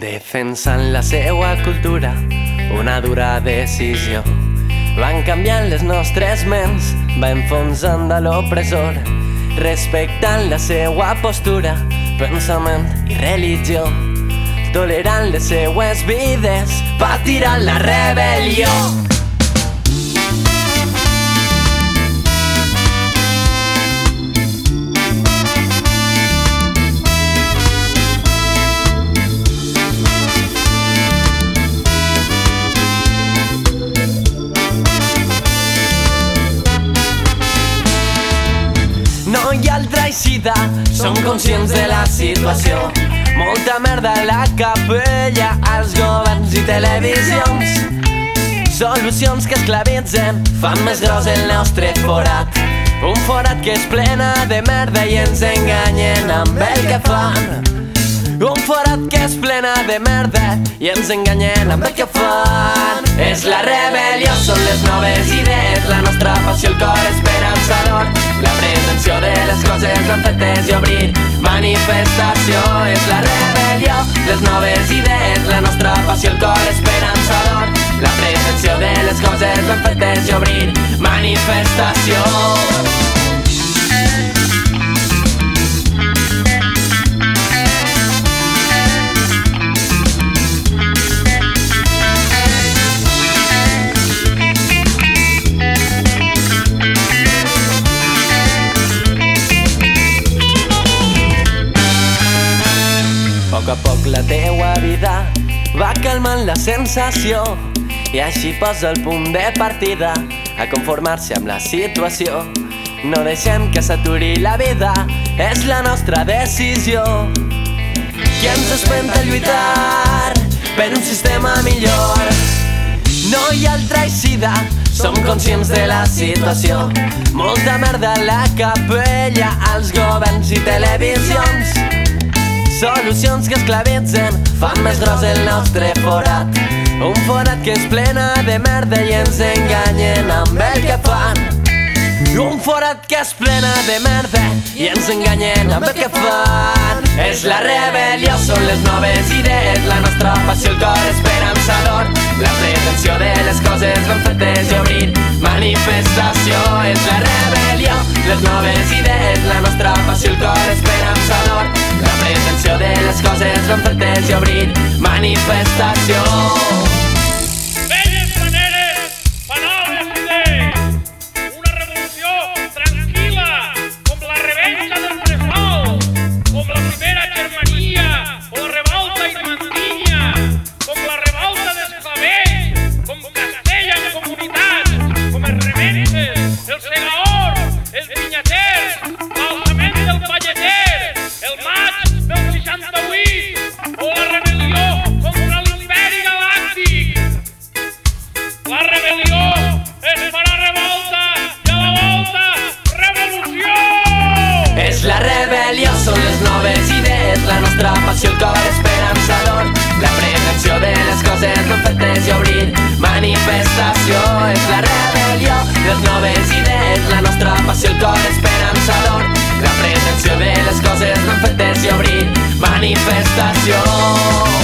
Defensant la seua cultura, una dura decisió. Van canviant les nostres ments, va enfonsant de l'opressor, respectant la seua postura, pensament i religió. Tolerant les seues vides, patirant la rebel·lió. Eixida, som conscients de la situació. Molta merda a la capella, als governs i televisions. Solucions que esclavitzen fan més gros el nostre forat. Un forat que és plena de merda i ens enganyen amb el que fan. Un forat que és plena de merda i ens enganyen amb el que fan. És la rebel·lió, són les noves idees, la nostra ben fetes i obrir manifestació. És la rebel·lió, les noves idees, la nostra passió, el cor esperançador. La pretensió de les coses ben fetes i obrir manifestació. Poc a poc la teua vida va calmant la sensació i així posa el punt de partida a conformar-se amb la situació. No deixem que s'aturi la vida, és la nostra decisió. Qui ens espenta a lluitar per un sistema millor? No hi ha altra eixida, som conscients de la situació. Molta merda a la capella, als governs i televisions. Solucions que esclavitzen fan més gros el nostre forat. Un forat que és plena de merda i ens enganyen amb el que fan. Un forat que és plena de merda i ens enganyen amb el que fan. És la rebel·lió, són les noves idees, la nostra passió, el cor esperançador. La pretensió de les coses ben fetes i obrir manifestació. És la rebel·lió, les noves idees, la nostra passió, el cor manifestació. nostra passió el cor esperançador. La prevenció de les coses no fetes i obrir manifestació. És la rebel·lió, les noves idees La nostra passió el cor esperançador. La prevenció de les coses no fetes i obrir manifestació.